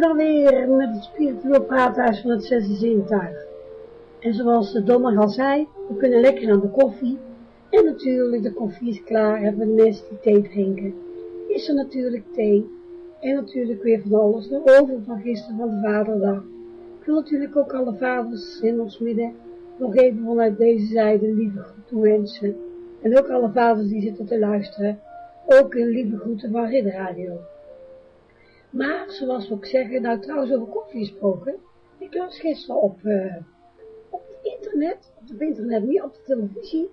dan weer met het spiritueel praathuis van het zesde zintuig. En zoals de Donner al zei, we kunnen lekker aan de koffie. En natuurlijk, de koffie is klaar, hebben we mensen die thee drinken. Is er natuurlijk thee. En natuurlijk weer van alles over van gisteren van de vaderdag. Ik wil natuurlijk ook alle vaders in ons midden nog even vanuit deze zijde lieve groet toewensen. En ook alle vaders die zitten te luisteren, ook een lieve groeten van Rid Radio. Maar, zoals we ook zeggen, nou trouwens over koffie gesproken, ik las gisteren op, uh, op het internet, op het internet, niet op de televisie,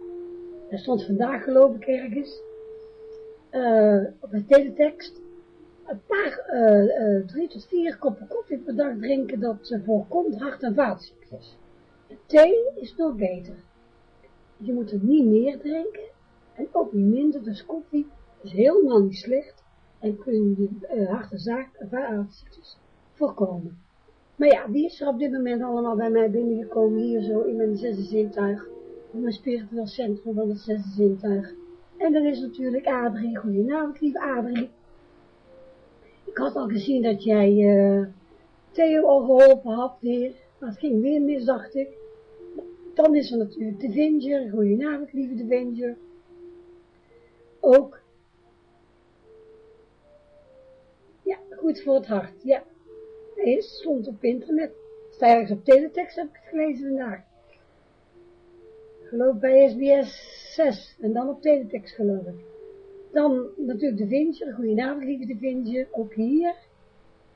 er stond vandaag geloof ik ergens, uh, op het teletext, een paar, uh, drie tot vier koppen koffie per dag drinken dat voorkomt hart- en vaatziektes. Thee is nog beter. Je moet er niet meer drinken en ook niet minder, dus koffie is helemaal niet slecht en kun je uh, hart- en vaatziektes voorkomen. Maar ja, wie is er op dit moment allemaal bij mij binnengekomen hier zo in mijn zesde zintuig, in mijn spiritueel centrum van het zesde zintuig. En dat is natuurlijk Adrie. Goedenavond, lieve Adrie. Ik had al gezien dat jij uh, Theo al geholpen had weer. Maar het ging weer mis, dacht ik. Dan is er natuurlijk de Vinger. Goedenavond, lieve de Vinger. Ook. Goed voor het hart. Ja, is, stond op internet. Sta ergens op teletext, heb ik het gelezen vandaag. Geloof bij SBS 6 en dan op teletext geloof ik. Dan natuurlijk de Vinger. Goedenavond, lieve de Vinger. Ook hier.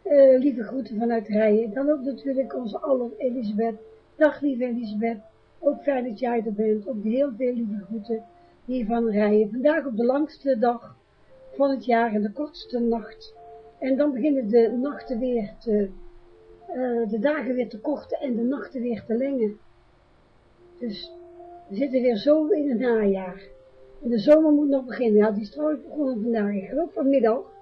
Uh, lieve groeten vanuit Rijen. Dan ook natuurlijk onze aller Elisabeth. Dag lieve Elisabeth. Ook fijn dat jij er bent. Ook heel veel lieve groeten hier van Rijen. Vandaag op de langste dag van het jaar en de kortste nacht. En dan beginnen de nachten weer te, uh, de dagen weer te korten en de nachten weer te lengen. Dus we zitten weer zo in het najaar. En de zomer moet nog beginnen. Ja, die is trouwens begonnen vandaag. Ik geloof vanmiddag.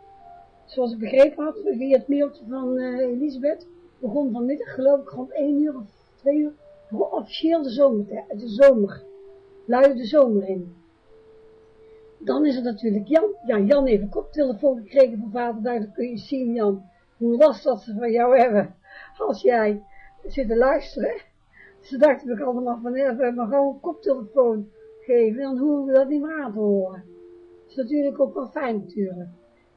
Zoals ik begrepen had, via het mailtje van uh, Elisabeth, begon vanmiddag geloof ik rond 1 uur of 2 uur, begon officieel de zomer, de zomer, luidde de zomer in. Dan is er natuurlijk Jan. Ja, Jan heeft een koptelefoon gekregen van vader, daar kun je zien Jan, hoe last dat ze van jou hebben, als jij zit te luisteren. Ze dachten we allemaal van, ja, we hebben gewoon een koptelefoon geven, dan hoeven we dat niet meer aan te horen. Dat is natuurlijk ook wel fijn natuurlijk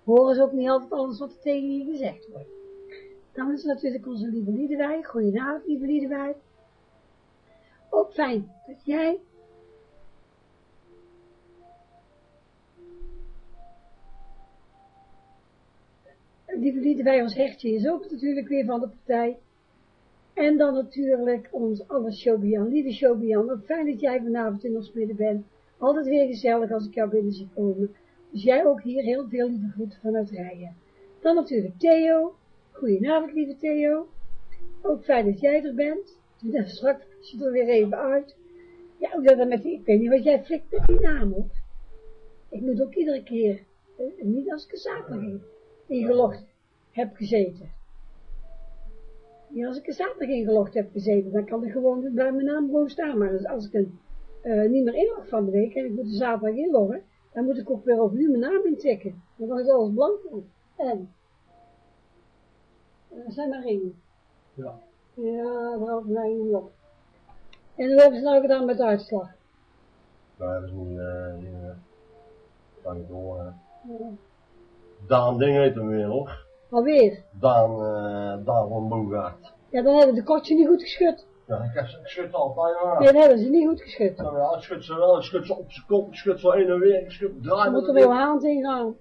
horen ze ook niet altijd alles wat er tegen je gezegd wordt. Dan is natuurlijk onze lieve Liedewij. Goedenavond, lieve Liedewij. Ook fijn dat jij lieve Liedewij, ons hertje is ook natuurlijk weer van de partij. En dan natuurlijk ons alle Shobian, lieve Shobian. Ook fijn dat jij vanavond in ons midden bent. Altijd weer gezellig als ik jou binnen zie komen. Dus jij ook hier heel veel lieve groeten vanuit Rijen. Dan natuurlijk Theo. Goedenavond, lieve Theo. Ook fijn dat jij er bent. Dan straks je er weer even uit. Ja, ook dat met die, ik weet niet wat jij flikt met die naam op. Ik moet ook iedere keer, eh, niet als ik een zaterdag ingelogd heb gezeten. Niet als ik een zaterdag ingelogd heb gezeten, dan kan ik gewoon bij mijn naam gewoon staan. Maar als ik een, uh, niet meer inlog van de week en ik moet de zaterdag inloggen, dan moet ik ook weer opnieuw mijn naam intikken. Want dan is alles blank. En. Er zijn maar één. Ja. Ja, daar houdt mij niet op. En hoe hebben ze nou gedaan met de uitslag? Nou, dat is niet, uh, niet uh, kan niet horen. Ja. Daan Ding heet hem weer nog. Alweer? Daan, uh, Daan van Bogaert. Ja, dan hebben de kortje niet goed geschud. Ja, ik, heb, ik schud altijd maar. Nee, dan hebben ze niet goed geschud. Ja, ja, ik schud ze wel, ik schud ze op zijn kop, ik schud ze heen en weer, ik schud draaien. Je moet er weer hand in gaan.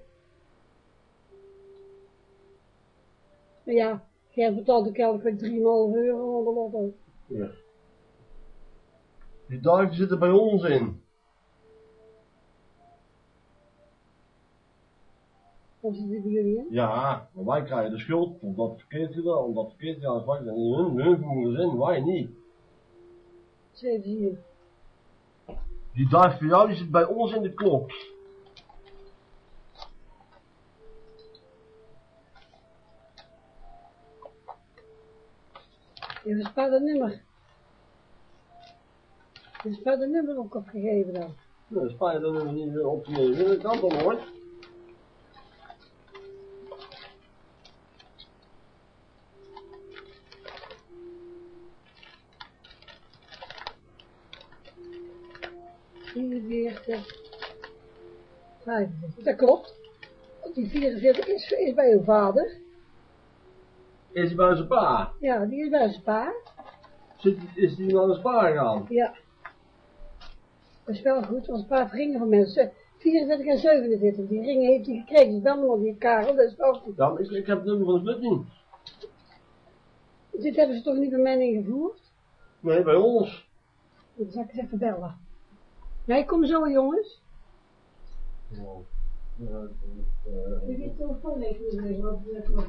Maar ja, jij betaalt ook elke week 3,5 euro onder lotto. Ja. Die duiven zitten bij ons in. Of zitten bij jullie in? Ja, maar wij krijgen de schuld omdat het verkeerd gedaan, omdat het verkeerd gedaan is. Wij zijn hun, hun voeren ze in, wij niet. Zeven hier. Die duif voor jou die zit bij ons in de klok. Je een het nummer. Je hebt het nummer ook opgegeven dan. Nee, dat spijt nummer niet opgegeven. Dat kan toch nooit? 45. 45. Dat klopt. Die 44 is, is bij uw vader. Is hij bij zijn pa? Ja, die is bij zijn pa. Zit, is die naar zijn pa gegaan? Ja. Dat is wel goed, want een paar ringen van mensen. 44 en 47, die ringen heeft hij gekregen. Dus bel maar die Karel, dat is wel goed. Ja, maar ik, ik heb het nummer van de split niet. Dit hebben ze toch niet bij mij ingevoerd? Nee, bij ons. Dan zal ik eens even bellen. Nee, kom zo jongens. Ja. Ja, weet telefoon even wat is dat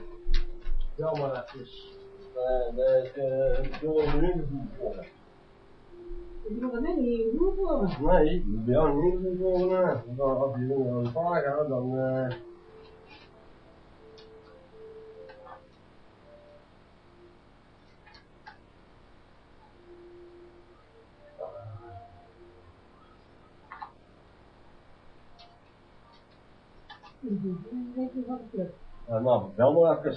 ja, maar het is... eh, de- de- Ik wil er niet worden. Ik wil er niet worden. Nee, bij jou niet ingevoerd worden. hè. Want Als die jongen naar zijn pa gaat, dan... eh, Weet je wat het lukt? eh, nou, bel maar even.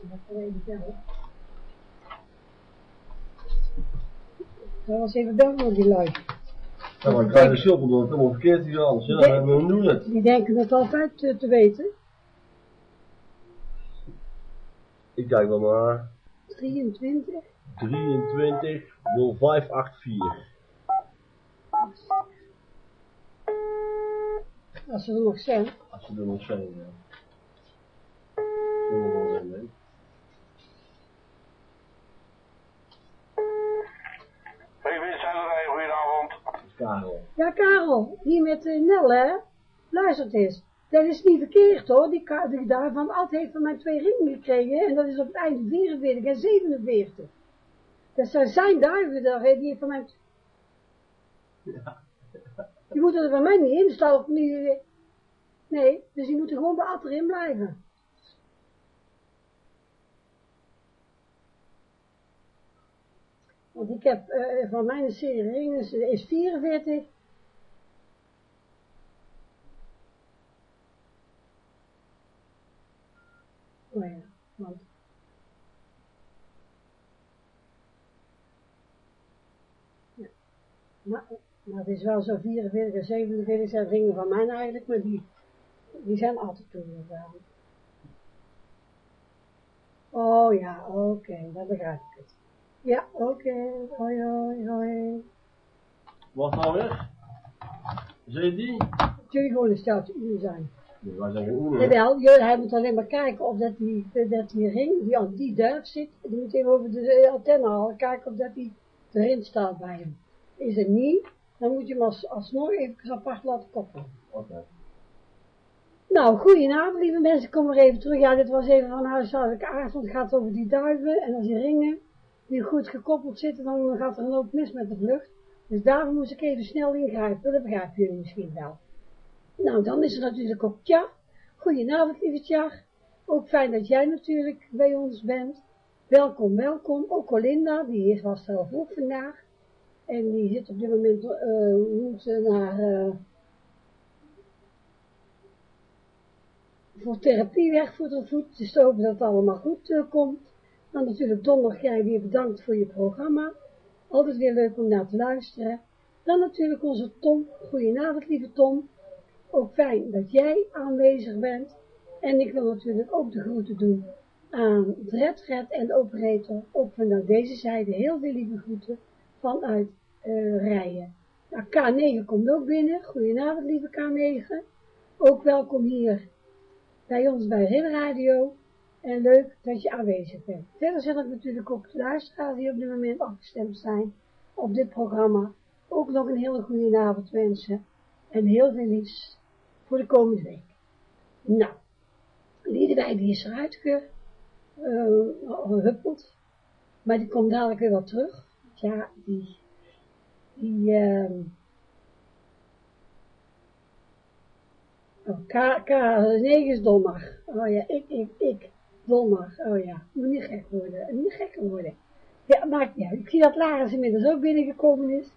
Dat kan even. Ik zal eens even bellen met die lui. Ja, maar ik krijg de schilder door het helemaal verkeerd gegaan. Ja, dan dan doen we het. Die denken het altijd te, te weten. Ik kijk dan maar. 23. 23 0584. Als ze er nog zijn. Als ze er nog zijn, ja. Wel in, hè? PV-zenderij, goedenavond. Karel. Ja, Karel, hier met uh, Nel, hè? Luister het eens. Dat is niet verkeerd, hoor. Die, die daarvan Ad heeft van mij twee ringen gekregen. En dat is op het einde 44 en 47. Dat zijn zijn duiven daar, hè, die heeft van mij... Die moeten er van mij niet in eh, Nee, dus die moeten gewoon bij Ad erin blijven. Want ik heb eh, van mijn serie ringen is, is 44. Oh ja, want. Ja. Maar, maar het is wel zo 44 en 47 zijn ringen van mij eigenlijk, maar die, die zijn altijd toegegaan. Oh ja, oké, dan begrijp ik het. Ja, oké, hoi hoi hoi. Wat nou weer? Zie je die? Jullie gewoon een steltje uur zijn. Wij zijn geen oer. Jawel, hij moet alleen maar kijken of dat die, dat die ring, die aan die duif zit, die moet even over de antenne halen, kijken of dat die erin staat bij hem. Is het niet, dan moet je hem als, alsnog even apart laten koppelen. Oké. Nou, goedenavond lieve mensen, kom maar even terug. Ja, dit was even van huishoudelijke aard, want het gaat over die duiven en als die ringen, die goed gekoppeld zitten, dan gaat er een hoop mis met de vlucht. Dus daarom moest ik even snel ingrijpen, dat begrijpen jullie misschien wel. Nou, dan is er natuurlijk ook Tja. Goedenavond, lieve Tja. Ook fijn dat jij natuurlijk bij ons bent. Welkom, welkom. Ook Olinda, die is was zelf ook vandaag. En die zit op dit moment, moet eh, naar, eh, voor therapie weg, voet aan voet. Dus hopen dat het allemaal goed eh, komt. Dan natuurlijk donderdag jij weer bedankt voor je programma. Altijd weer leuk om naar te luisteren. Dan natuurlijk onze Tom. Goedenavond, lieve Tom. Ook fijn dat jij aanwezig bent. En ik wil natuurlijk ook de groeten doen aan Dred, Red en de operator. Ook vanuit deze zijde heel veel lieve groeten vanuit eh Rijen. Nou, K9 komt ook binnen. Goedenavond, lieve K9. Ook welkom hier bij ons bij Ridder Radio. En leuk dat je aanwezig bent. Verder zal ik natuurlijk ook de luisteraars die op dit moment afgestemd zijn op dit programma. Ook nog een hele goede avond wensen. En heel veel liefs voor de komende week. Nou, Liedewij die is eruit gehuppeld. maar die komt dadelijk weer wat terug. Ja, die, die, ehm oh, K, K, nee is donderdag. Oh ja, ik, ik, ik, donderdag. Oh ja, moet niet gek worden, niet gek worden. Ja, maakt niet uit. Ik zie dat Laris inmiddels ook binnengekomen is.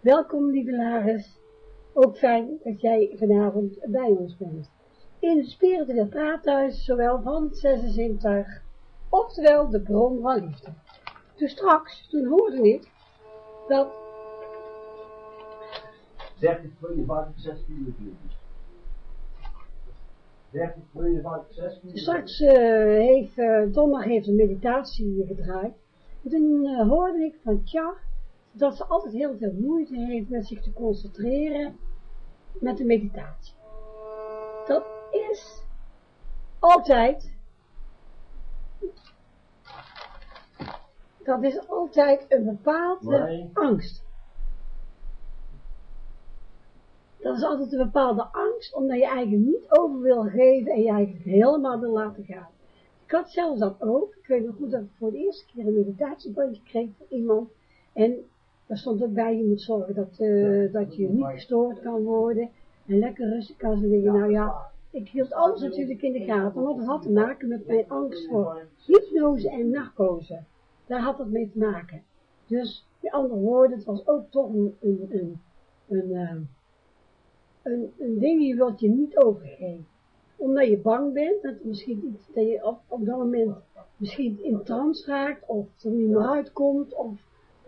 Welkom, lieve Laris. Ook fijn dat jij vanavond bij ons bent. In het spiritueel praathuis, zowel van het zesde zintuig, oftewel de bron van liefde. Toen straks, toen hoorde ik dat 30, 52, 6 kilo. 30, 52, 6 kilo. Straks uh, heeft uh, Donner heeft een meditatie gedraaid. En toen uh, hoorde ik van Tja, dat ze altijd heel veel moeite heeft met zich te concentreren met de meditatie. Dat is altijd, dat is altijd een bepaalde Nee. angst. Dat is altijd een bepaalde angst, omdat je eigenlijk niet over wil geven en je eigenlijk helemaal wil laten gaan. Ik had zelfs dat ook. Ik weet nog goed dat ik voor de eerste keer een meditatiebandje kreeg van iemand. En daar stond ook bij, je moet zorgen dat, uh, dat je niet gestoord kan worden. En lekker rustig kan ze denken, nou ja, ik hield alles natuurlijk in de gaten, want het had te maken met mijn angst voor hypnose en narcose. Daar had het mee te maken. Dus, met andere woorden, het was ook toch een, een, een, een, uh, een, een ding, je wilt je niet overgeven. Omdat je bang bent, dat, misschien iets, dat je op, op dat moment misschien in trance raakt, of er niet meer uitkomt, of,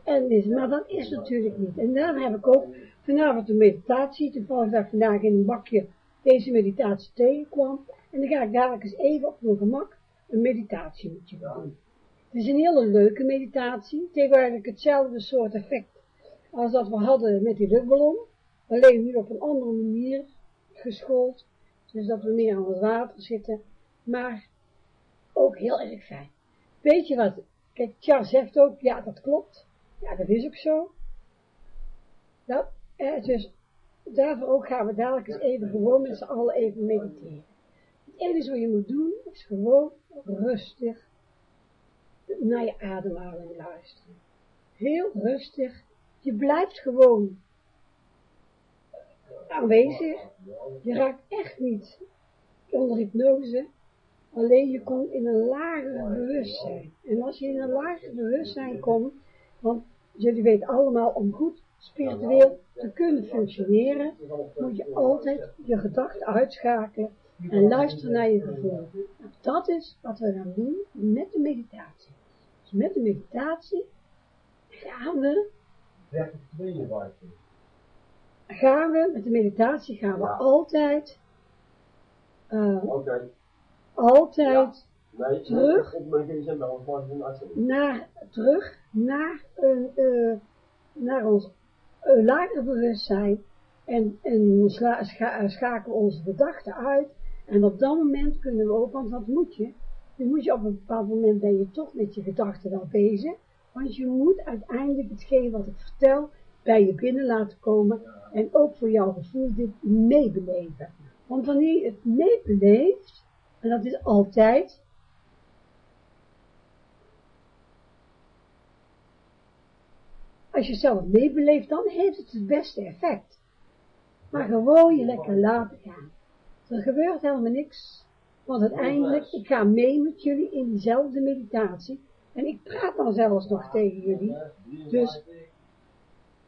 en is, maar dat is natuurlijk niet. En daar heb ik ook vanavond een meditatie, toevallig dat ik vandaag in een bakje deze meditatie tegenkwam, en dan ga ik dadelijk eens even op mijn gemak een meditatie doen. Het is een hele leuke meditatie, het heeft eigenlijk hetzelfde soort effect als dat we hadden met die luchtballon, alleen nu op een andere manier geschoold, dus dat we meer aan het water zitten, maar ook heel erg fijn. Weet je wat, kijk, Tja zegt ook, ja dat klopt, ja dat is ook zo, dus daarvoor ook gaan we dadelijk eens even gewoon met z'n allen even mediteren. Het enige wat je moet doen, is gewoon rustig naar je ademhaling luisteren. Heel rustig, je blijft gewoon aanwezig, je raakt echt niet onder hypnose, alleen je komt in een lager bewustzijn. En als je in een lager bewustzijn komt, want jullie weten allemaal, om goed spiritueel te kunnen functioneren, moet je altijd je gedachten uitschakelen en luisteren naar je gevoel. Dat is wat we gaan doen met de meditatie. Dus met de meditatie gaan we, 30, 52. gaan we, met de meditatie gaan we Ja. altijd, uh, Oké. altijd Nee, Terug. Naar, terug naar, een, eh, naar ons uh, lager bewustzijn en, en scha, schakelen onze gedachten uit. En op dat moment kunnen we ook, want wat moet je? Je moet je op een bepaald moment ben je toch met je gedachten wel bezig, want je moet uiteindelijk hetgeen wat ik vertel bij je binnen laten komen en ook voor jouw gevoel dit meebeleven. Want wanneer je het meebeleeft, en dat is altijd, als je zelf meebeleeft, dan heeft het het beste effect. Maar gewoon je lekker laten gaan. Er gebeurt helemaal niks. Want uiteindelijk, ik ga mee met jullie in diezelfde meditatie. En ik praat dan zelfs nog tegen jullie. Dus,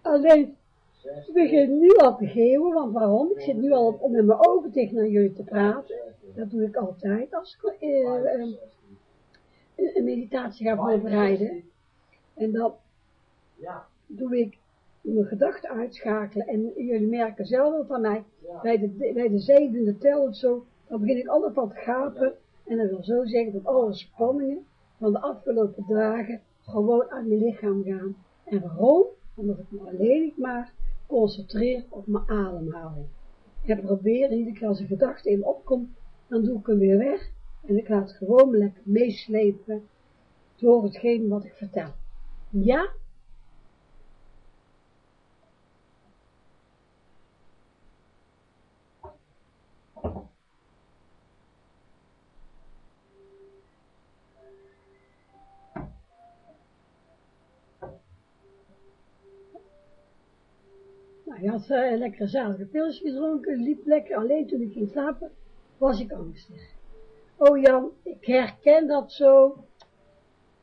alleen, het begint nu al te geven, want waarom? Ik zit nu al om met mijn ogen tegen naar jullie te praten. Dat doe ik altijd als ik uh, uh, een meditatie ga voorbereiden. En dan doe ik mijn gedachten uitschakelen en jullie merken zelf wel van mij, bij de, bij de zevende tel of zo, dan begin ik wat te gapen en dat wil zo zeggen dat alle spanningen van de afgelopen dagen gewoon uit mijn lichaam gaan. En waarom? Omdat ik me alleen maar concentreer op mijn ademhaling. En probeer iedere keer als een gedachte in me opkomt, dan doe ik hem weer weg en ik laat gewoon me lekker meeslepen door hetgeen wat ik vertel. Ja, Je had uh, lekker zalige pilsje gedronken, liep lekker, alleen toen ik ging slapen, was ik angstig. Oh Jan, ik herken dat zo.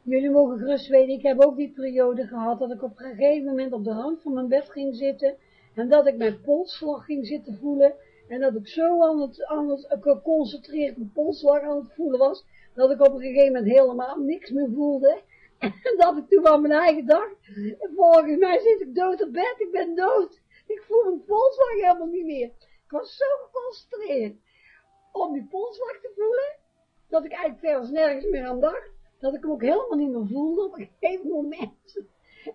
Jullie mogen gerust weten, ik heb ook die periode gehad dat ik op een gegeven moment op de rand van mijn bed ging zitten en dat ik mijn polsslag ging zitten voelen en dat ik zo aan het, aan het geconcentreerd mijn polsslag aan het voelen was, dat ik op een gegeven moment helemaal niks meer voelde. En dat ik toen aan mijn eigen dacht, volgens mij zit ik dood op bed, ik ben dood. Ik voel mijn polsslag helemaal niet meer. Ik was zo geconcentreerd om die polsslag te voelen, dat ik eigenlijk verder nergens meer aan dacht, dat ik hem ook helemaal niet meer voelde op een gegeven moment.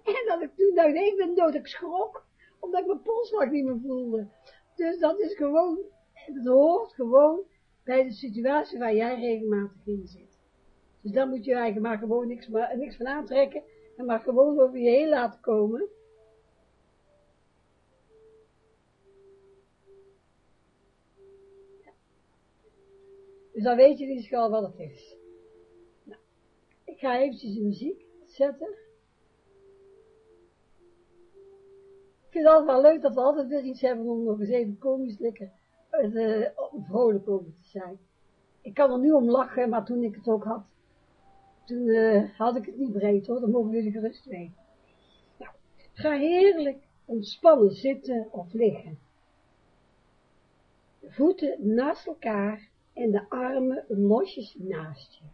En dat ik toen dacht, ik ben ik schrok, omdat ik mijn polsslag niet meer voelde. Dus dat is gewoon, het hoort gewoon bij de situatie waar jij regelmatig in zit. Dus dan moet je eigenlijk maar gewoon niks, maar, niks van aantrekken en maar gewoon over je heen laten komen. Dus dan weet je in ieder wat het is. Nou, ik ga eventjes de muziek zetten. Ik vind het altijd wel leuk dat we altijd weer iets hebben om nog eens even komisch lekker uh, vrolijk over te zijn. Ik kan er nu om lachen, maar toen ik het ook had, toen uh, had ik het niet breed hoor, dat mogen jullie gerust weten. Nou, ga heerlijk ontspannen zitten of liggen. Voeten naast elkaar en de armen losjes naast je.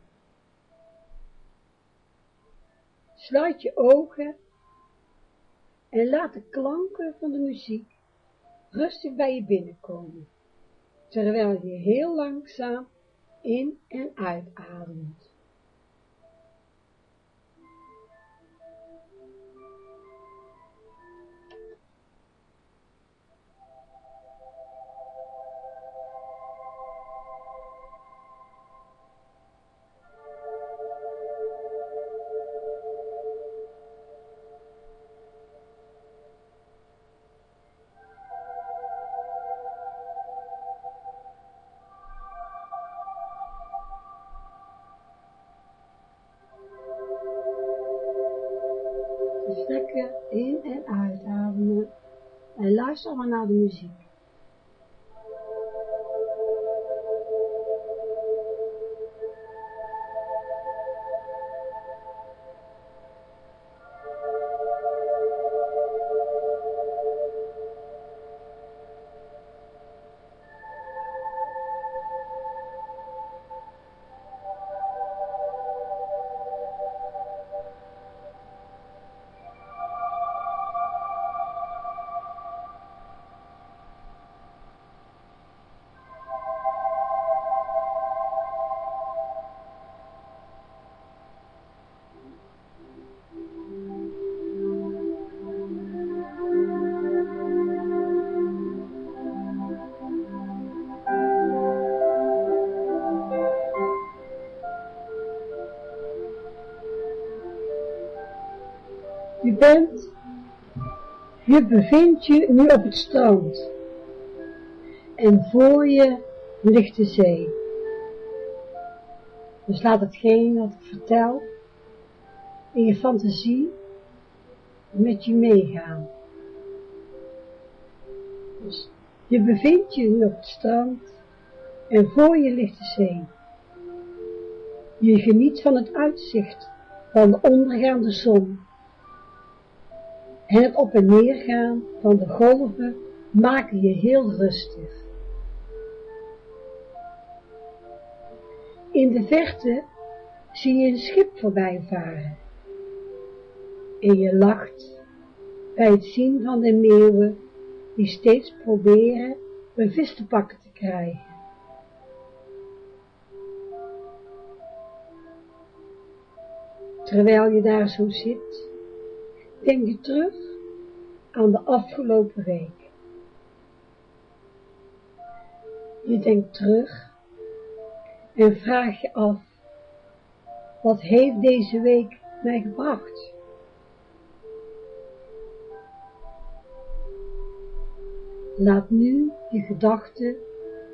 Sluit je ogen en laat de klanken van de muziek rustig bij je binnenkomen, terwijl je heel langzaam in- en uitademt. En luister maar naar de muziek. Je bent, je bevindt je nu op het strand. En voor je ligt de zee. Dus laat hetgeen wat ik vertel in je fantasie met je meegaan. Dus je bevindt je nu op het strand en voor je ligt de zee. Je geniet van het uitzicht van de ondergaande zon en het op en neer gaan van de golven maken je heel rustig. In de verte zie je een schip voorbij varen. En je lacht bij het zien van de meeuwen die steeds proberen een vis te pakken te krijgen. Terwijl je daar zo zit, denk je terug aan de afgelopen week. Je denkt terug en vraag je af, wat heeft deze week mij gebracht? Laat nu je gedachten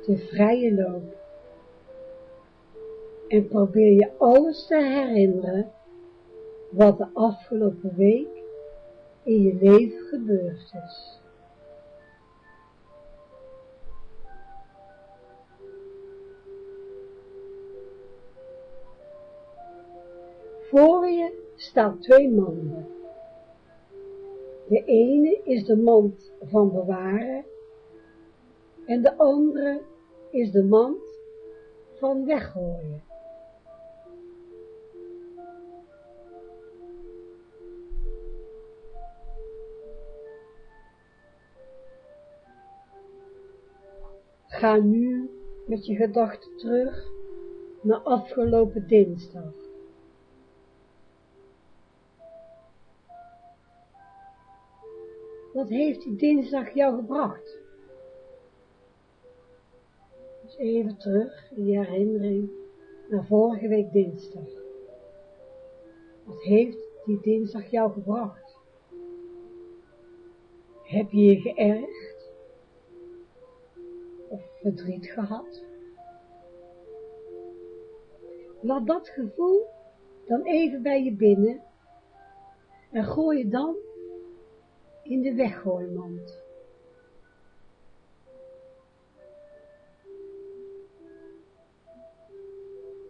de vrije loop en probeer je alles te herinneren wat de afgelopen week in je leven gebeurd is. Voor je staan twee manden. De ene is de mand van bewaren en de andere is de mand van weggooien. Ga nu met je gedachten terug naar afgelopen dinsdag. Wat heeft die dinsdag jou gebracht? Dus even terug in je herinnering naar vorige week dinsdag. Wat heeft die dinsdag jou gebracht? Heb je je geërgerd? Verdriet gehad? Laat dat gevoel dan even bij je binnen en gooi je dan in de weggooimand.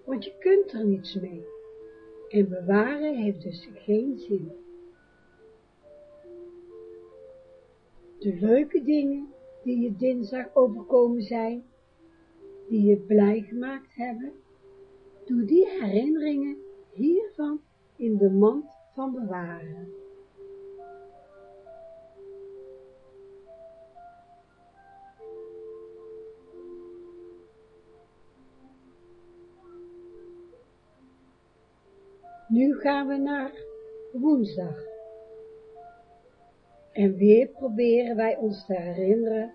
Want je kunt er niets mee. En bewaren heeft dus geen zin. De leuke dingen die je dinsdag overkomen zijn, die je blij gemaakt hebben, doe die herinneringen hiervan in de mand van bewaren. Nu gaan we naar woensdag. En weer proberen wij ons te herinneren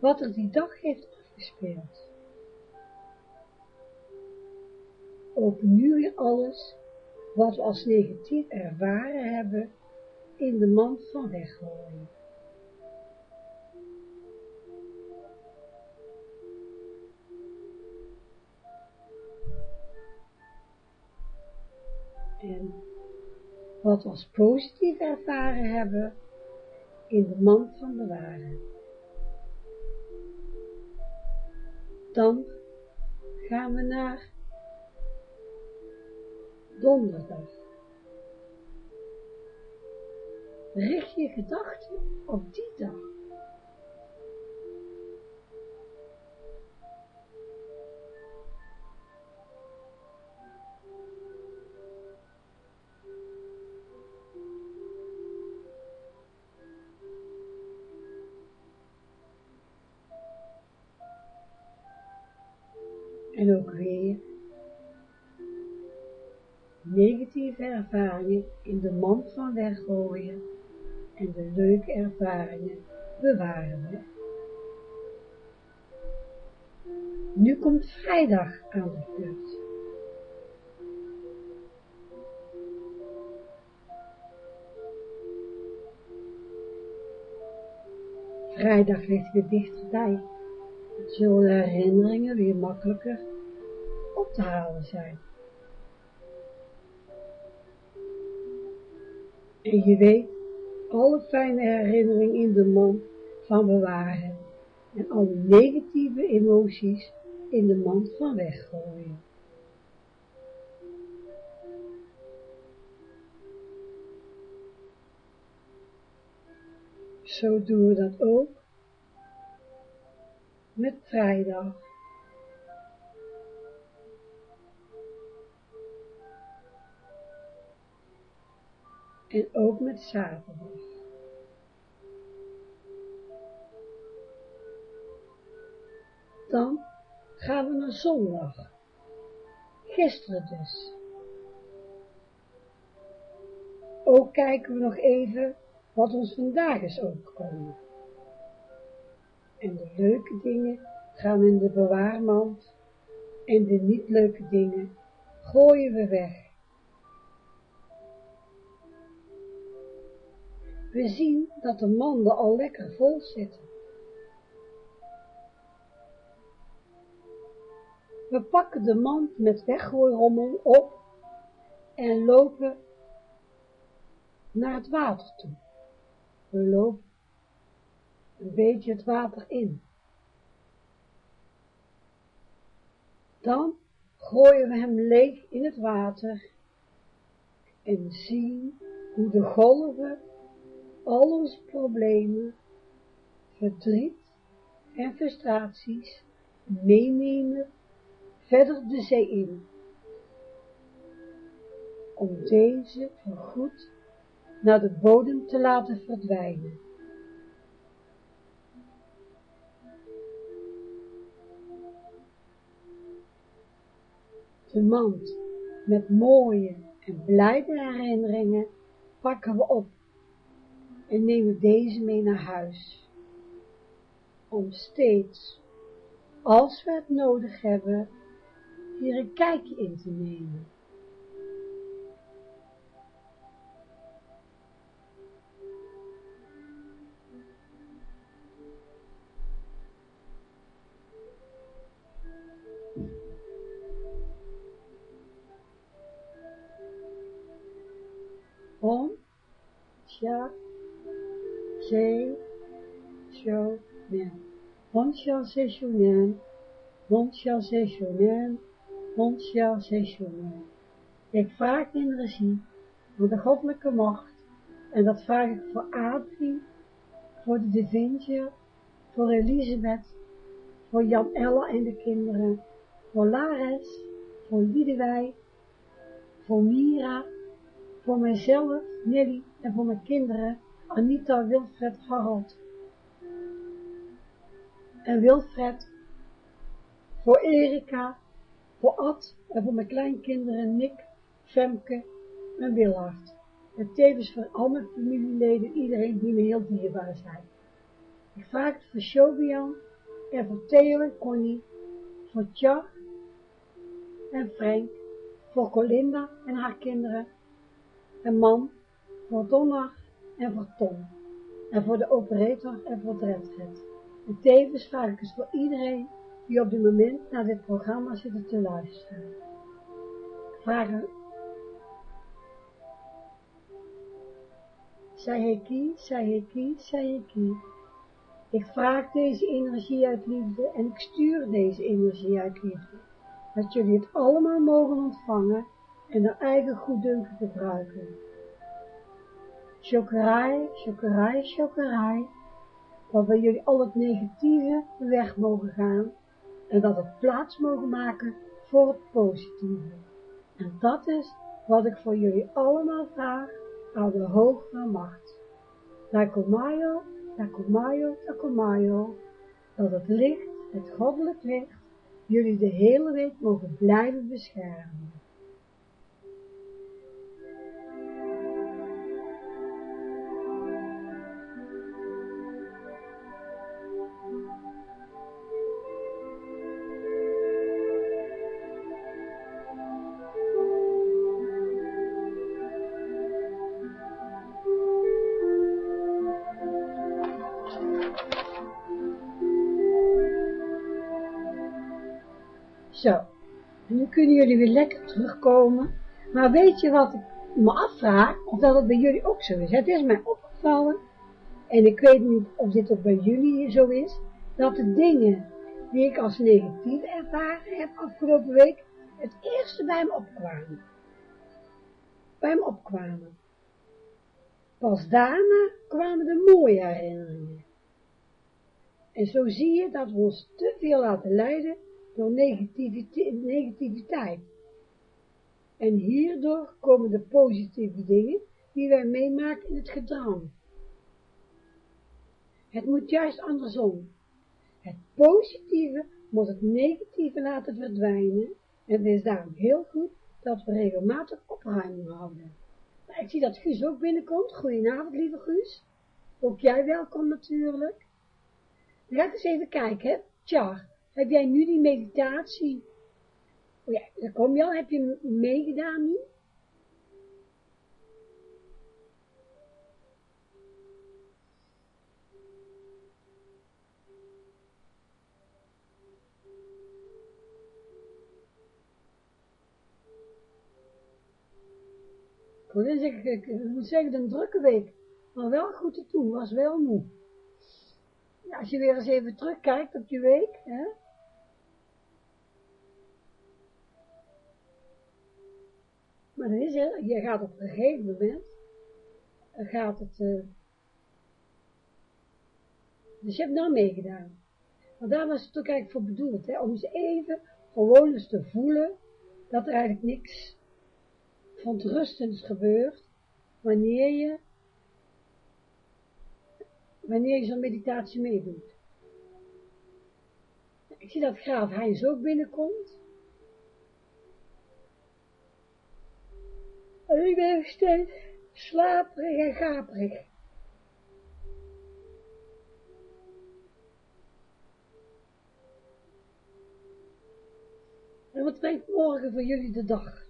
wat er die dag heeft afgespeeld. Open nu weer alles wat we als negatief ervaren hebben in de mand van weggooien. en wat we als positief ervaren hebben in de mand van bewaren. Dan gaan we naar donderdag. Richt je gedachten op die dag. Mand van weggooien en de leuke ervaringen bewaren. Nu komt vrijdag aan de beurt. Vrijdag ligt weer dichterbij. Het zullen herinneringen weer makkelijker op te halen zijn. En je weet, alle fijne herinneringen in de mand van bewaren en alle negatieve emoties in de mand van weggooien. Zo doen we dat ook met vrijdag. En ook met zaterdag. Dan gaan we naar zondag. Gisteren dus. Ook kijken we nog even wat ons vandaag is overkomen en de leuke dingen gaan in de bewaarmand en de niet leuke dingen gooien we weg. We zien dat de manden al lekker vol zitten. We pakken de mand met weggooirommel op en lopen naar het water toe. We lopen een beetje het water in. Dan gooien we hem leeg in het water en zien hoe de golven al onze problemen, verdriet en frustraties meenemen verder de zee in, om deze voorgoed naar de bodem te laten verdwijnen. De mand met mooie en blijde herinneringen pakken we op en nemen deze mee naar huis. Om steeds, als we het nodig hebben, hier een kijkje in te nemen. Om, tja, Seizoenen, honsja seizoenen. Ik vraag in regie voor de goddelijke macht, en dat vraag ik voor Adrie, voor de Divinge, voor Elisabeth, voor Jan Ella en de kinderen, voor Lares, voor Liedewij, voor Mira, voor mijzelf, Nelly en voor mijn kinderen, Anita, Wilfred, Harold en Wilfred, voor Erika, voor Ad en voor mijn kleinkinderen Nick, Femke en Willard. En tevens voor al mijn familieleden, iedereen die me heel dierbaar zijn. Ik vraag het voor Shobian en voor Theo en Connie, voor Tja en Frank, voor Colinda en haar kinderen, en man, voor Donna en voor Tom, en voor de operator en voor Dredred. En tevens vraag ik het voor iedereen die op dit moment naar dit programma zit te luisteren. Vragen. Sayeki, Sayeki, Sayeki. Ik vraag deze energie uit liefde en ik stuur deze energie uit liefde. Dat jullie het allemaal mogen ontvangen en naar eigen goeddunken gebruiken. Chokerij, chokerij, chokerij, dat bij jullie al het negatieve weg mogen gaan en dat het plaats mogen maken voor het positieve. En dat is wat ik voor jullie allemaal vraag aan de hogere macht. Takomayo, takomayo, takomayo, dat het licht, het goddelijk licht, jullie de hele week mogen blijven beschermen. Jullie weer lekker terugkomen. Maar weet je wat ik me afvraag, of dat het bij jullie ook zo is? Het is mij opgevallen, en ik weet niet of dit ook bij jullie zo is, dat de dingen die ik als negatief ervaren heb afgelopen week, het eerste bij me opkwamen. Bij me opkwamen. Pas daarna kwamen de mooie herinneringen. En zo zie je dat we ons te veel laten leiden door negativiteit. En hierdoor komen de positieve dingen die wij meemaken in het gedrang. Het moet juist andersom. Het positieve moet het negatieve laten verdwijnen en het is daarom heel goed dat we regelmatig opruiming houden. Ik zie dat Guus ook binnenkomt. Goedenavond, lieve Guus. Ook jij welkom natuurlijk. Ga ik eens even kijken, hè. Tja, heb jij nu die meditatie? Oh ja, daar kom je al. Heb je meegedaan nu? Ik ik, ik moet zeggen, een drukke week, maar wel goed doen, was wel moe. Ja, als je weer eens even terugkijkt op je week, hè, Maar dan is je gaat op een gegeven moment, gaat het, uh, dus je hebt nou meegedaan. Want daar was het ook eigenlijk voor bedoeld, hè, om eens even gewoon eens te voelen dat er eigenlijk niks verontrustends gebeurt, wanneer je, wanneer je zo'n meditatie meedoet. Ik zie dat graaf Heinz ook binnenkomt. Ik ben steeds slaperig en gaperig. En wat brengt morgen voor jullie de dag?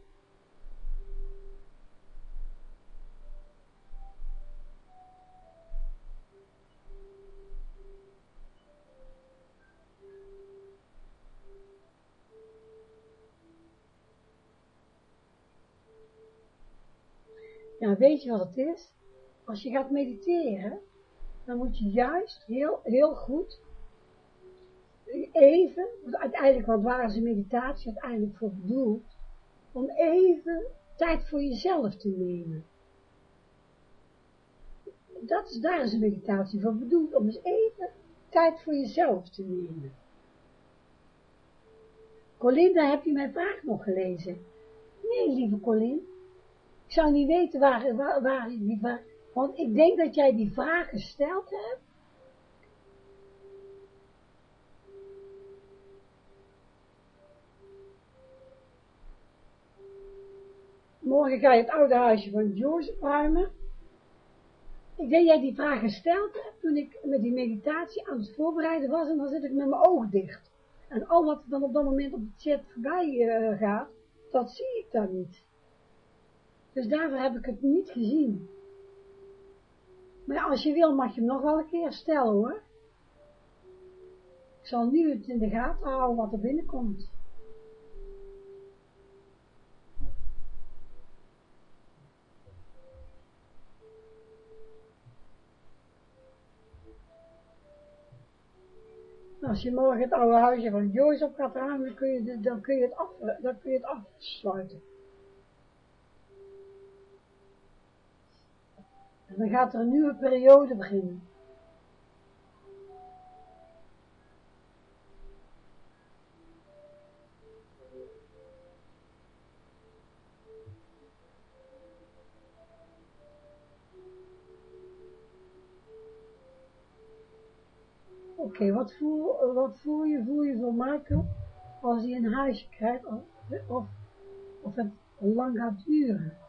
Weet je wat het is? Als je gaat mediteren, dan moet je juist heel, heel goed even, uiteindelijk wat waren ze meditatie uiteindelijk voor bedoeld, om even tijd voor jezelf te nemen. Dat is, daar is een meditatie voor bedoeld, om eens even tijd voor jezelf te nemen. Colinda, heb je mijn vraag nog gelezen? Nee, lieve Colin. Ik zou niet weten waar, waar, waar vraag, want ik denk dat jij die vraag gesteld hebt. Morgen ga je het oude huisje van George opruimen. Ik denk jij die vraag gesteld hebt toen ik met die meditatie aan het voorbereiden was en dan zit ik met mijn ogen dicht. En al wat dan op dat moment op de chat voorbij uh, gaat, dat zie ik dan niet. Dus daarvoor heb ik het niet gezien. Maar als je wil, mag je hem nog wel een keer stellen hoor. Ik zal nu het in de gaten houden wat er binnenkomt. Als je morgen het oude huisje van Joyce op gaat ruimen, dan kun je, het, af, dan kun je het afsluiten. En dan gaat er een nieuwe periode beginnen. Oké, wat, voel, wat voel je, voel je Michael als hij een huisje krijgt of, of, of het lang gaat duren?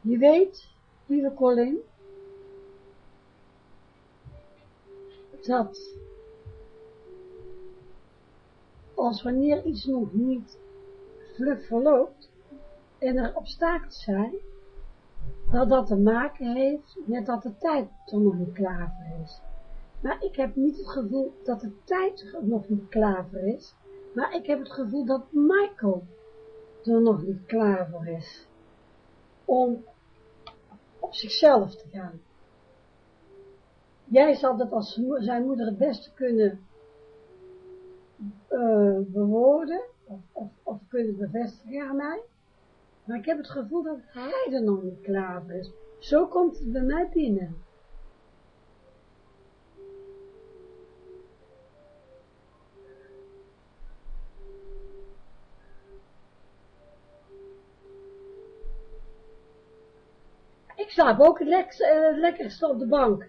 Je weet, lieve Colin, dat als wanneer iets nog niet vlug verloopt en er obstakels zijn, dat dat te maken heeft met dat de tijd er nog niet klaar voor is. Maar ik heb niet het gevoel dat de tijd nog niet klaar voor is, maar ik heb het gevoel dat Michael er nog niet klaar voor is om op zichzelf te gaan. Jij zal dat als zijn moeder het beste kunnen uh, bewoorden, of, of, of, kunnen bevestigen aan mij. Maar ik heb het gevoel dat hij er nog niet klaar is. Zo komt het bij mij binnen. slaap ook het lek, lekkerste op de bank.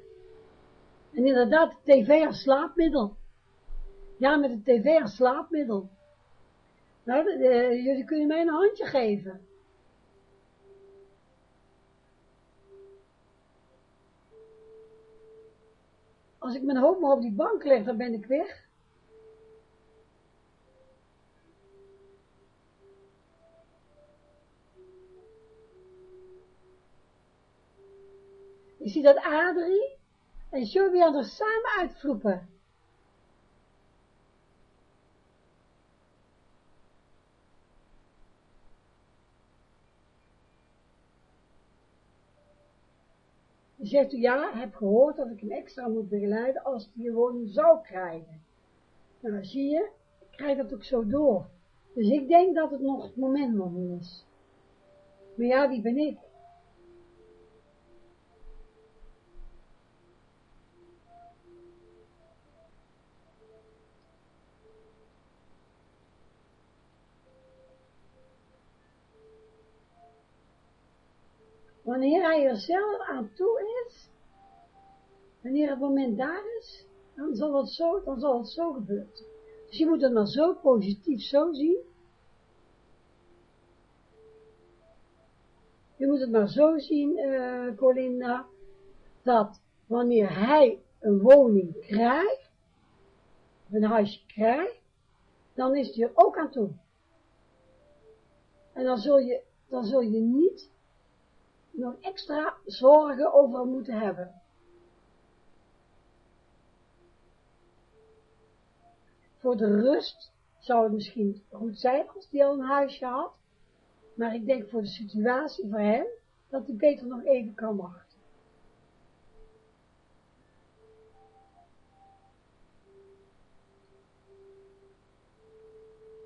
En inderdaad, de tv als slaapmiddel. Ja, met de tv als slaapmiddel. Nou, jullie kunnen mij een handje geven. Als ik mijn hoofd maar op die bank leg, dan ben ik weg. Je ziet dat Adrie en Jovian er samen uitvloepen. Zegt u, ja, heb gehoord dat ik hem extra moet begeleiden als hij gewoon zou krijgen. Nou, zie je, ik krijg dat ook zo door. Dus ik denk dat het nog het moment nog niet is. Maar ja, wie ben ik? Wanneer hij er zelf aan toe is, wanneer het moment daar is, dan zal het zo, dan zal het zo gebeuren. Dus je moet het maar zo positief zo zien. Je moet het maar zo zien, uh, Colinda, dat wanneer hij een woning krijgt, een huisje krijgt, dan is hij er ook aan toe. En dan zul je, dan zul je niet nog extra zorgen over moeten hebben. Voor de rust zou het misschien goed zijn als hij al een huisje had, maar ik denk voor de situatie voor hem, dat hij beter nog even kan wachten.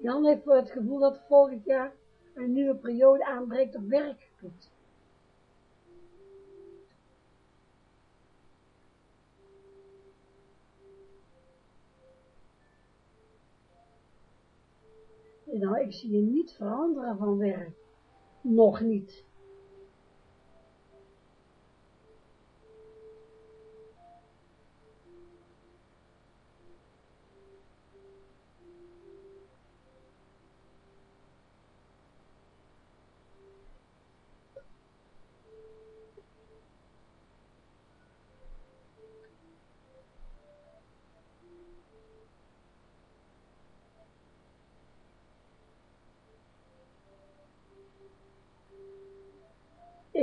Jan heeft het gevoel dat volgend jaar een nieuwe periode aanbreekt op werkgebied. Nou, ik zie je niet veranderen van werk. Nog niet.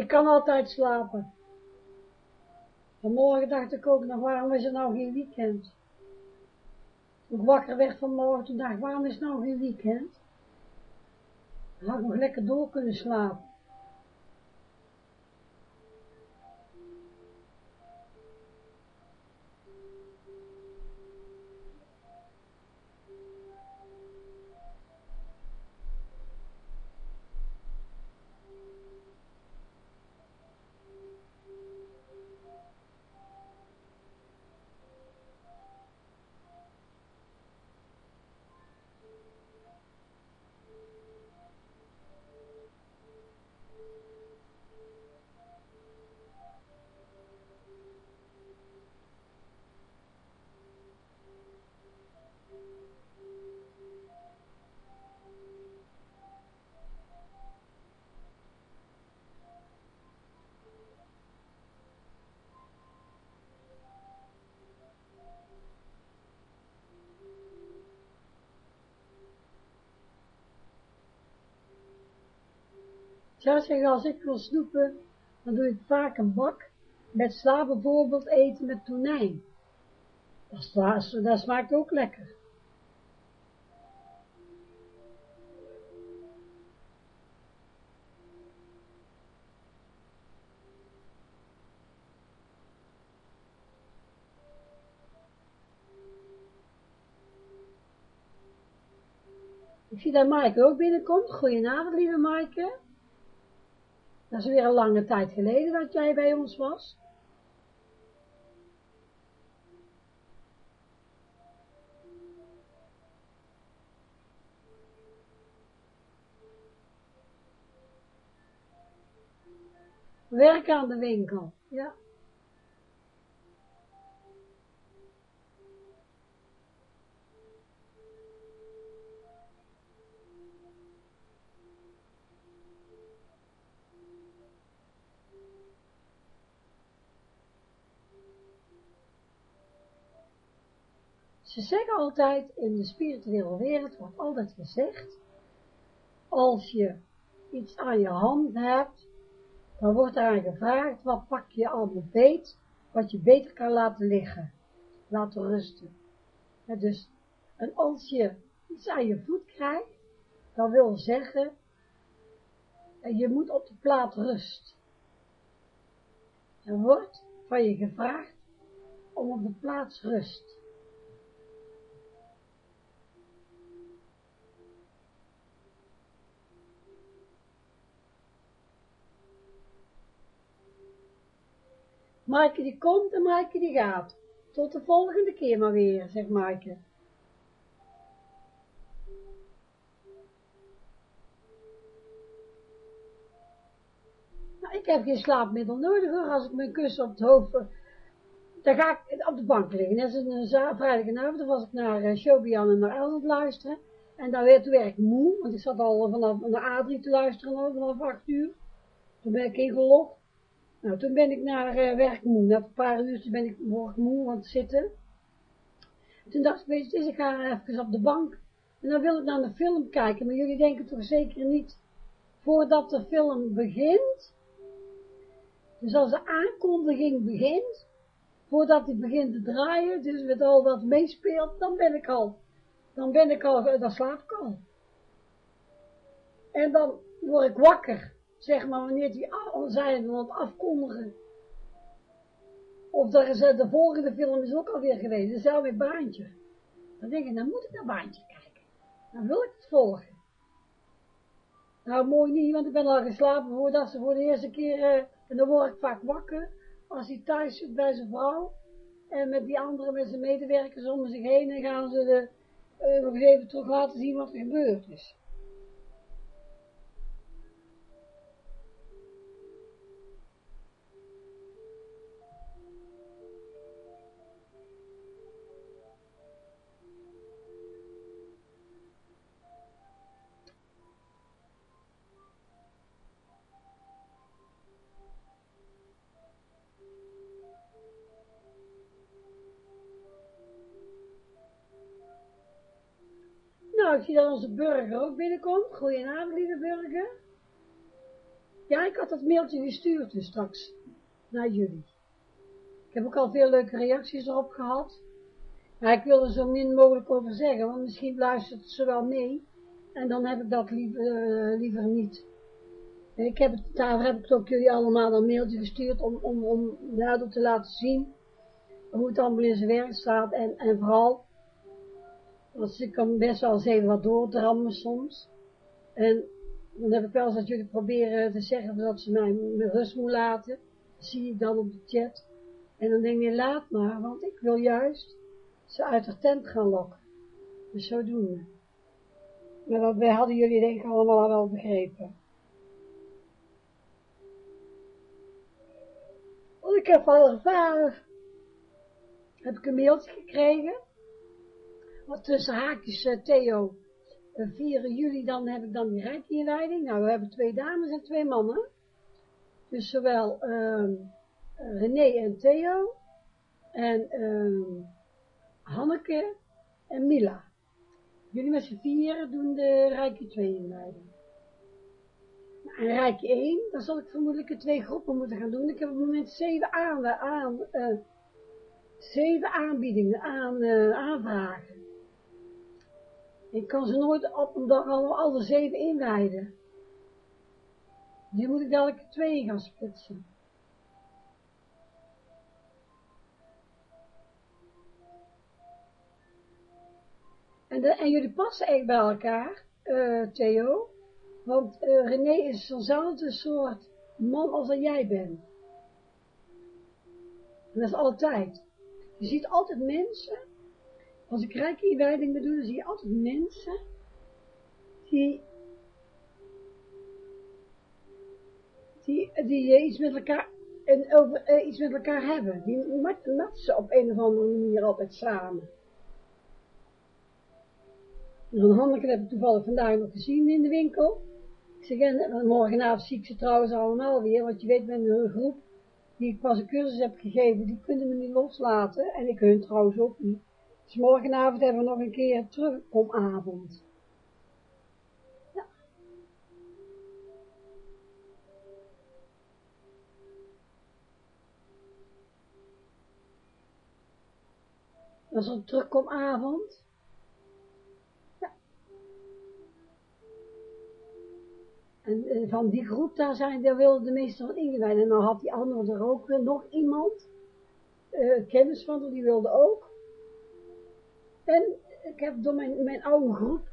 Ik kan altijd slapen. Vanmorgen dacht ik ook nog, waarom is er nou geen weekend? Toen ik wakker werd vanmorgen, toen dacht ik, waarom is het nou geen weekend? Dan had ik nog lekker door kunnen slapen. Zou zeggen, als ik wil snoepen, dan doe ik vaak een bak met sla bijvoorbeeld eten met tonijn. Dat, dat smaakt ook lekker. Ik zie dat Maaike ook binnenkomt. Goedenavond, lieve Maaike. Dat is weer een lange tijd geleden dat jij bij ons was. Werk aan de winkel, ja. Ze zeggen altijd, in de spirituele wereld wordt altijd gezegd, als je iets aan je hand hebt, dan wordt aan gevraagd, wat pak je allemaal beet, wat je beter kan laten liggen, laten rusten. dus, en als je iets aan je voet krijgt, dan wil zeggen, je moet op de plaat rust. Er wordt van je gevraagd om op de plaats rust. Maaike die komt en Maaike die gaat. Tot de volgende keer maar weer, zegt Maaike. Nou, ik heb geen slaapmiddel nodig hoor, als ik mijn kussen op het hoofd, eh, dan ga ik op de bank liggen. Net een za- vrijdagavond, was ik naar uh, Shobian en naar El aan het luisteren. En dan werd, toen werd ik moe, want ik zat al vanaf naar A3 te luisteren, vanaf 8 uur. Toen ben ik ingelogd. Nou, toen ben ik naar uh, werk moe. Na een paar uur ben ik ik moe het zitten. Toen dacht ik, weet je, dus ik ga even op de bank. En dan wil ik naar de film kijken, maar jullie denken toch zeker niet, voordat de film begint, dus als de aankondiging begint, voordat die begint te draaien, dus met al wat meespeelt, dan ben ik al, dan ben ik al, dan slaap ik al. En dan word ik wakker, zeg maar, wanneer die al zijn aan het afkondigen. Of dat is, de volgende film is ook alweer geweest, hetzelfde baantje. Dan denk ik, dan moet ik naar baantje kijken. Dan wil ik het volgen. Nou, mooi niet, want ik ben al geslapen voordat ze voor de eerste keer, uh, en dan word ik vaak wakker, als hij thuis zit bij zijn vrouw, en met die andere, met zijn medewerkers om zich heen, en gaan ze de, uh, nog even terug laten zien wat er gebeurd is. Dat onze burger ook binnenkomt. Goedenavond, lieve burger. Ja, ik had dat mailtje gestuurd dus straks naar jullie. Ik heb ook al veel leuke reacties erop gehad. Maar ik wil er zo min mogelijk over zeggen, want misschien luistert ze wel mee. En dan heb ik dat liever, uh, liever niet. Ik heb het, daar heb ik ook jullie allemaal een mailtje gestuurd om, om, om daardoor te laten zien hoe het allemaal in zijn werk staat. En, en vooral want ik kan best wel eens even wat doordrammen soms. En dan heb ik wel eens dat jullie proberen te zeggen dat ze mij rust moeten laten. Zie ik dan op de chat. En dan denk je, laat maar, want ik wil juist ze uit de tent gaan lokken. Dus zo doen we. Maar dat wij hadden jullie denk ik allemaal al wel begrepen. Want ik heb al ervaren, heb ik een mailtje gekregen wat tussen haakjes uh, Theo, uh, 4 juli dan heb ik dan die rijkinwijding. Nou, we hebben twee dames en twee mannen. Dus zowel uh, René en Theo en Hanneke en Mila. Jullie met z'n vieren doen de Rijkje 2 inwijding. En Rijkje 1, dan zal ik vermoedelijk in twee groepen moeten gaan doen. Ik heb op het moment zeven, aan, aan, uh, zeven aanbiedingen aan, aanvragen. Ik kan ze nooit op een dag allemaal alle zeven inwijden. Die moet ik elke twee gaan splitsen. En, en jullie passen echt bij elkaar, uh, Theo. Want uh, René is zo'nzelfde soort man als dat jij bent. En dat is altijd. Je ziet altijd mensen als ik rijkinwijding bedoel, dan zie je altijd mensen die, die, die iets met elkaar, en over, uh, iets met elkaar hebben. Die matsen op een of andere manier altijd samen. En Hanneke heb ik toevallig vandaag nog gezien in de winkel. Ik zeg, en morgenavond zie ik ze trouwens allemaal weer, want je weet met een groep die ik pas een cursus heb gegeven, die kunnen me niet loslaten. En ik hun trouwens ook niet. Dus morgenavond hebben we nog een keer terugkomavond. Ja. Dat is een terugkomavond. Ja. En, en van die groep, daar zijn, daar wilden de meesten van ingewijd. En dan had die andere er ook nog iemand, uh, kennis van, die wilde ook. En ik heb door mijn, mijn oude groep,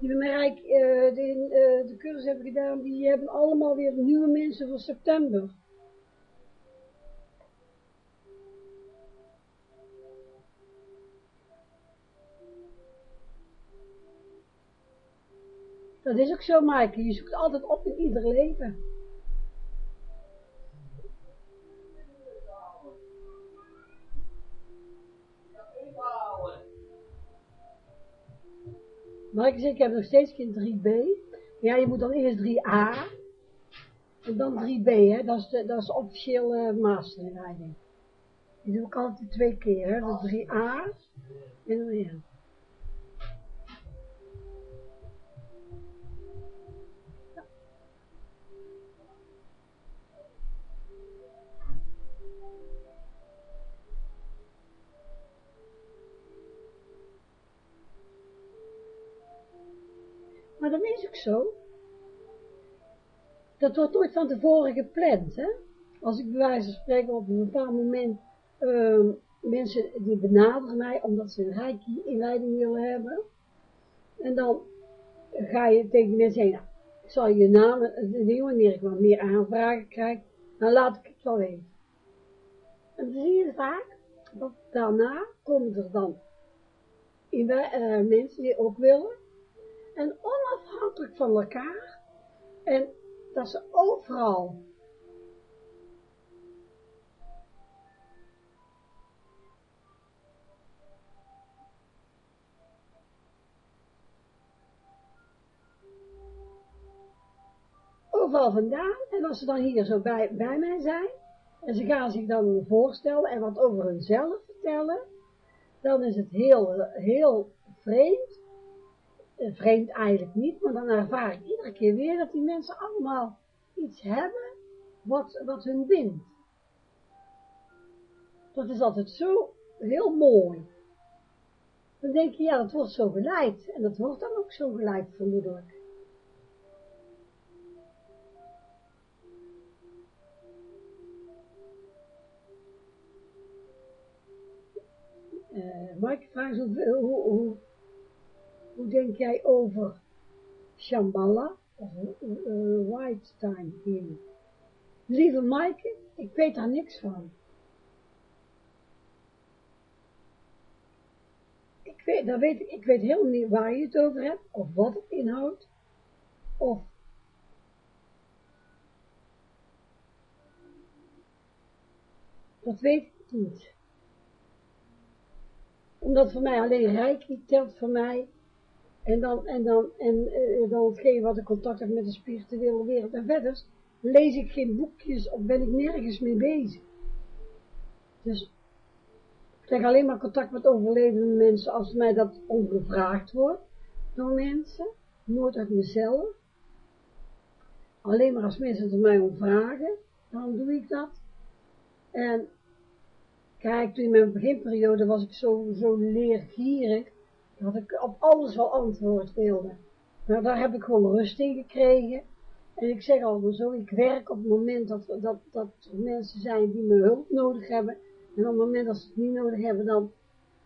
die bij mij rijk, uh, de, uh, de cursus hebben gedaan, die hebben allemaal weer nieuwe mensen voor september. Dat is ook zo, Maaike. Je zoekt altijd op in ieder leven. Maar ik zeg, ik heb nog steeds geen 3B. Ja, je moet dan eerst 3A. En dan 3B, hè. Dat is de, dat is de officiële masteringleiding. Die doe ik altijd twee keer, hè. Dat 3A. En dan ja. Maar dat is ook zo. Dat wordt nooit van tevoren gepland, hè. Als ik bij wijze van spreken op een bepaald moment uh, mensen die benaderen mij omdat ze een reiki inleiding willen hebben. En dan ga je tegen mensen zeggen, nou, ik zal je naam, nieuwe wanneer ik wat meer aanvragen krijg, dan laat ik het wel weten. En dan zie je vaak, dat daarna komen er dan in, uh, mensen die ook willen, en onafhankelijk van elkaar, en dat ze overal overal vandaan, en als ze dan hier zo bij, bij mij zijn, en ze gaan zich dan voorstellen en wat over hunzelf vertellen, dan is het heel, heel vreemd, vreemd eigenlijk niet, maar dan ervaar ik iedere keer weer dat die mensen allemaal iets hebben wat, wat hun bindt. Dat is altijd zo heel mooi. Dan denk je, ja, dat wordt zo geleid. En dat wordt dan ook zo geleid, vermoedelijk. Uh, Mike vraagt hoe, hoe, hoe, denk jij over Shambhala of uh, White Time Healing? Lieve Mike, ik weet daar niks van. Ik weet, daar weet, ik weet helemaal niet waar je het over hebt, of wat het inhoudt, of dat weet ik niet omdat voor mij alleen Reiki telt voor mij. En dan, en dan, en uh, dan hetgeen wat ik contact heb met de spirituele wereld. En verder lees ik geen boekjes of ben ik nergens mee bezig. Dus ik krijg alleen maar contact met overlevende mensen als mij dat ongevraagd wordt door mensen. Nooit uit mezelf. Alleen maar als mensen het mij om vragen, dan doe ik dat. En Kijk, toen in mijn beginperiode was ik zo, zo leergierig, dat ik op alles wel antwoord wilde. Maar daar heb ik gewoon rust in gekregen. En ik zeg altijd zo, ik werk op het moment dat, dat, dat mensen zijn die mijn hulp nodig hebben. En op het moment dat ze het niet nodig hebben, dan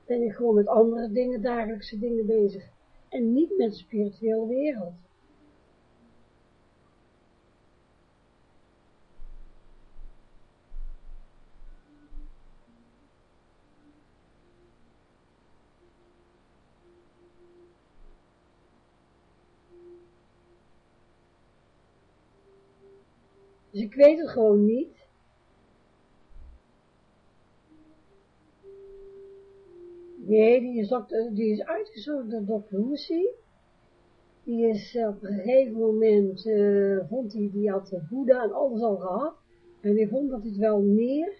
ben ik gewoon met andere dingen, dagelijkse dingen bezig. En niet met de spirituele wereld. Ik weet het gewoon niet. Nee, die is, die is uitgezocht door Dr. Lucy. Die is op een gegeven moment, uh, vond hij, die had Boeddha en alles al gehad. En die vond dat het wel meer,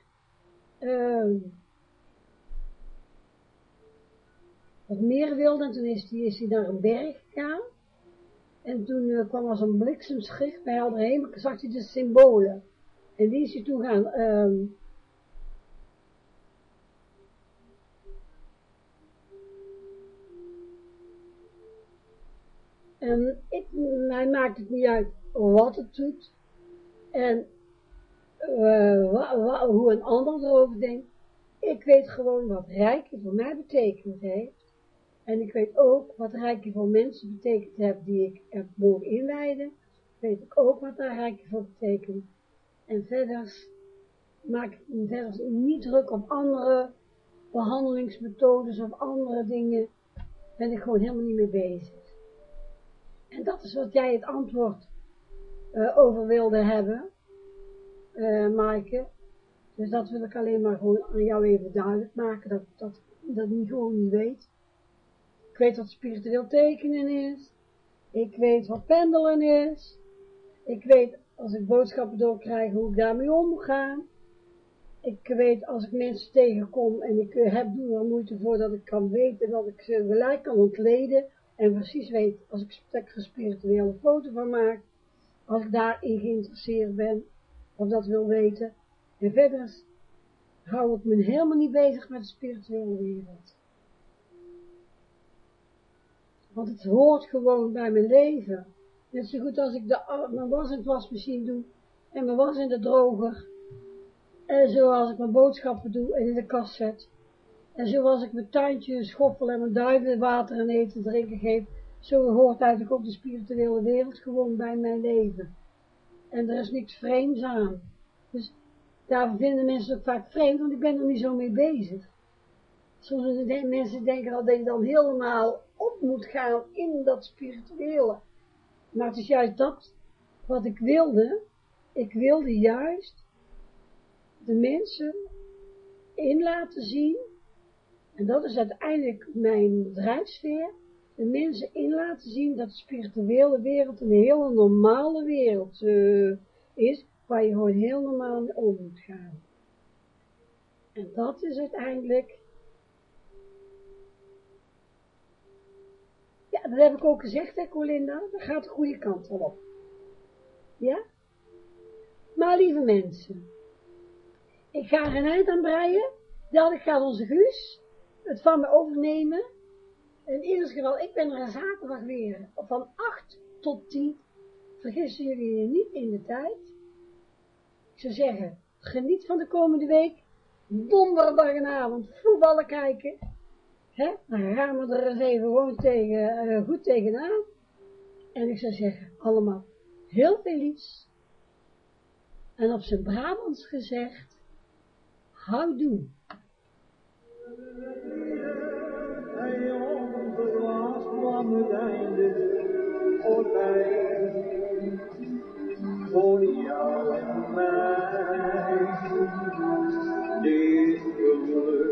uh, wat meer wilde. En toen is hij, is hij naar een berg gegaan. En toen uh, kwam er zo'n bliksemschicht bij helder hemel, zag hij de symbolen. En die is hij toen gaan, um, en ik, mij maakt het niet uit wat het doet. En wa, hoe een ander erover denkt. Ik weet gewoon wat rijken voor mij betekend heeft. En ik weet ook wat rijkje voor mensen betekend heeft die ik heb mogen inwijden. Weet ik ook wat daar rijkje voor betekent. En verder maak ik me verder niet druk op andere behandelingsmethodes of andere dingen. Ben ik gewoon helemaal niet mee bezig. En dat is wat jij het antwoord uh, over wilde hebben, uh. Dus dat wil ik alleen maar gewoon aan jou even duidelijk maken, dat, dat, dat ik gewoon niet weet. Ik weet wat spiritueel tekenen is. Ik weet wat pendelen is. Ik weet als ik boodschappen doorkrijg hoe ik daarmee om moet gaan. Ik weet als ik mensen tegenkom en ik heb doe er moeite voor dat ik kan weten dat ik ze gelijk kan ontleden en precies weet als ik een spirituele foto van maak, als ik daarin geïnteresseerd ben of dat wil weten. En verder hou ik me helemaal niet bezig met de spirituele wereld. Want het hoort gewoon bij mijn leven. Net zo goed als ik de, mijn was in het wasmachine doe en mijn was in de droger. En zoals ik mijn boodschappen doe en in de kast zet. En zoals ik mijn tuintje schoffel en mijn duiven water en eten drinken geef. Zo hoort eigenlijk ook de spirituele wereld gewoon bij mijn leven. En er is niks vreemds aan. Dus daar vinden mensen ook vaak vreemd, want ik ben er niet zo mee bezig. Soms mensen denken dat ik dan helemaal op moet gaan in dat spirituele. Maar het is juist dat wat ik wilde. Ik wilde juist de mensen in laten zien, en dat is uiteindelijk mijn drijfsfeer, de mensen in laten zien dat de spirituele wereld een hele normale wereld uh, is, waar je gewoon heel normaal om moet gaan. En dat is uiteindelijk, ja, dat heb ik ook gezegd, hè, Colinda, dat gaat de goede kant wel op. Ja? Maar lieve mensen, ik ga er een eind aan breien, dan gaat onze Guus het van me overnemen. In ieder geval, ik ben er zaterdag weer, van 8 tot 10. Vergissen jullie je niet in de tijd. Ik zou zeggen, geniet van de komende week. Donderdag en avond voetballen kijken. Hè? Nou, dan gaan we er eens gewoon tegen, uh, goed tegenaan. En ik zou zeggen, allemaal heel feliz. En op zijn Brabants gezegd, hou doen. onverwacht kwam het einde voor jou en mij. Dit geluk